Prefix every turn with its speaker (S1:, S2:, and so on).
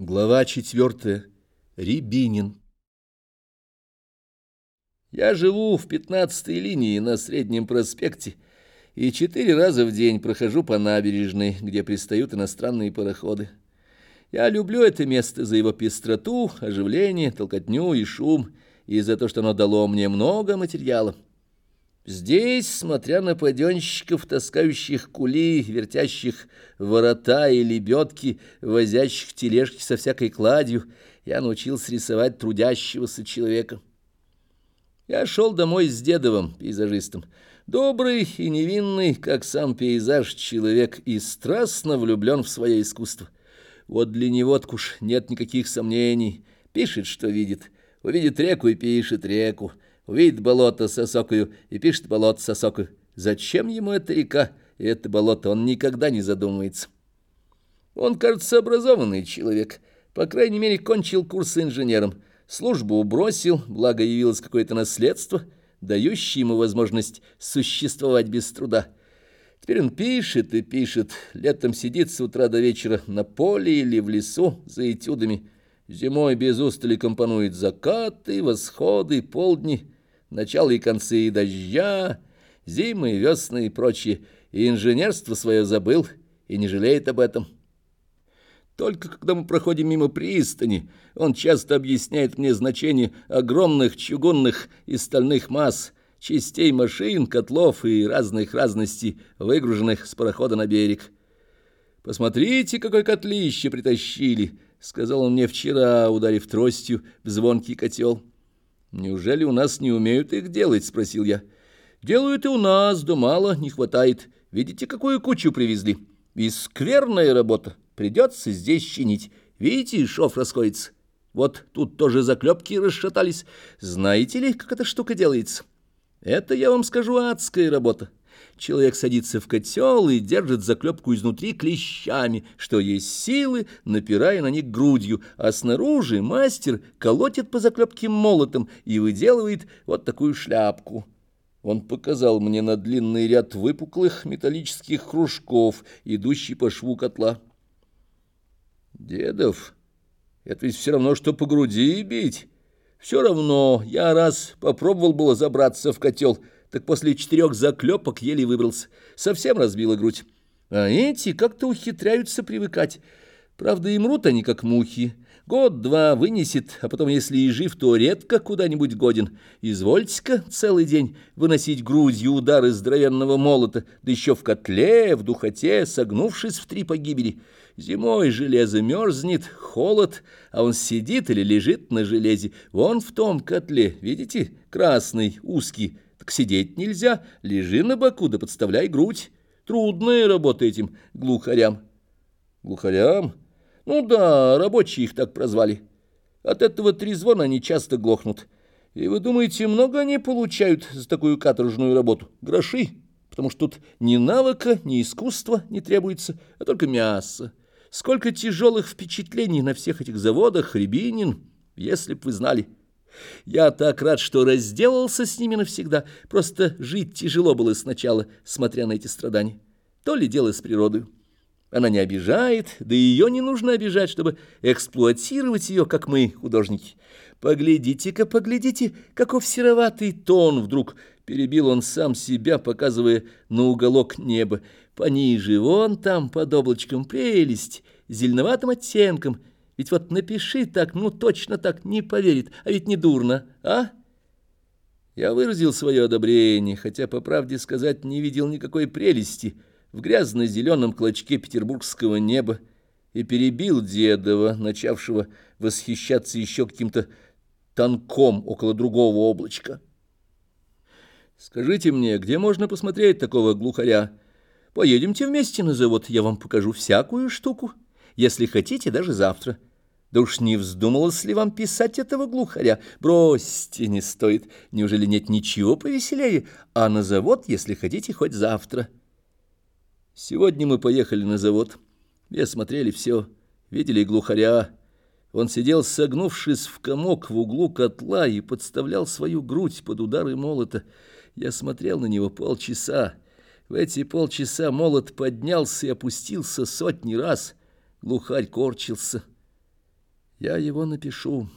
S1: Глава четвертая. Рябинин. Я живу в пятнадцатой линии на Среднем проспекте и четыре раза в день прохожу по набережной, где пристают иностранные пароходы. Я люблю это место за его пестроту, оживление, толкотню и шум, и за то, что оно дало мне много материала. Здесь, смотря на паденщиков, таскающих кули, вертящих ворота и лебедки, возящих тележки со всякой кладью, я научился рисовать трудящегося человека. Я шел домой с дедовым пейзажистом. Добрый и невинный, как сам пейзаж, человек и страстно влюблен в свое искусство. Вот для него уж нет никаких сомнений. Пишет, что видит. Увидит реку и пишет реку. Увидит болото с осокою и пишет болото с осокою. Зачем ему эта река и это болото, он никогда не задумывается. Он, кажется, образованный человек. По крайней мере, кончил курсы инженером. Службу бросил, благо явилось какое-то наследство, дающее ему возможность существовать без труда. Теперь он пишет и пишет, летом сидит с утра до вечера на поле или в лесу за этюдами, зимой без устали компонует закаты, восходы, полдни, начало и концы дождя, зимы, весны и прочее, и инженерство свое забыл и не жалеет об этом. Только когда мы проходим мимо пристани, он часто объясняет мне значение огромных чугунных и стальных масс, частей машин, котлов и разных разностей, выгруженных с парохода на берег. «Посмотрите, какое котлище притащили!» — сказал он мне вчера, ударив тростью в звонкий котел. «Неужели у нас не умеют их делать?» — спросил я. «Делают и у нас, да мало, не хватает. Видите, какую кучу привезли? И скверная работа. Придется здесь чинить. Видите, шов расходится. Вот тут тоже заклепки расшатались. Знаете ли, как эта штука делается? Это, я вам скажу, адская работа. Человек садится в котел и держит заклепку изнутри клещами, что есть силы, напирая на них грудью, а снаружи мастер колотит по заклепке молотом и выделывает вот такую шляпку. Он показал мне на длинный ряд выпуклых металлических кружков, идущий по шву котла. «Дедов, это ведь все равно, что по груди бить. Все равно, я раз попробовал было забраться в котел» так после четырех заклепок еле выбрался. Совсем разбила грудь. А эти как-то ухитряются привыкать. Правда, и мрут они, как мухи. Год-два вынесет, а потом, если и жив, то редко куда-нибудь годен. Извольте-ка целый день выносить грудью удары здоровенного молота, да еще в котле, в духоте, согнувшись в три погибели. Зимой железо мерзнет, холод, а он сидит или лежит на железе. Вон в том котле, видите, красный, узкий, так сидеть нельзя, лежи на боку да подставляй грудь. Трудная работа этим глухарям. Глухарям? Ну да, рабочие их так прозвали. От этого трезвона они часто глохнут. И вы думаете, много они получают за такую каторжную работу? Гроши? Потому что тут ни навыка, ни искусства не требуется, а только мясо. Сколько тяжелых впечатлений на всех этих заводах, Рябинин, если б вы знали. Я так рад, что разделался с ними навсегда. Просто жить тяжело было сначала, смотря на эти страдания. То ли дело с природой. Она не обижает, да ее не нужно обижать, чтобы эксплуатировать ее, как мы, художники. Поглядите-ка, поглядите, каков сероватый тон вдруг перебил он сам себя, показывая на уголок неба. Пониже, вон там, под облачком, прелесть, зеленоватым оттенком — ведь вот напиши так, ну точно так, не поверит, а ведь не дурно, а? Я выразил свое одобрение, хотя, по правде сказать, не видел никакой прелести в грязно-зеленом клочке петербургского неба и перебил Дедова, начавшего восхищаться еще каким-то тонком около другого облачка. «Скажите мне, где можно посмотреть такого глухаря? Поедемте вместе на завод, я вам покажу всякую штуку, если хотите, даже завтра». Да уж не вздумалось ли вам писать этого глухаря? Бросьте, не стоит. Неужели нет ничего повеселее? А на завод, если хотите, хоть завтра. Сегодня мы поехали на завод. И осмотрели все. Видели глухаря. Он сидел, согнувшись в комок в углу котла и подставлял свою грудь под удары молота. Я смотрел на него полчаса. В эти полчаса молот поднялся и опустился сотни раз. Глухарь корчился. Я его напишу.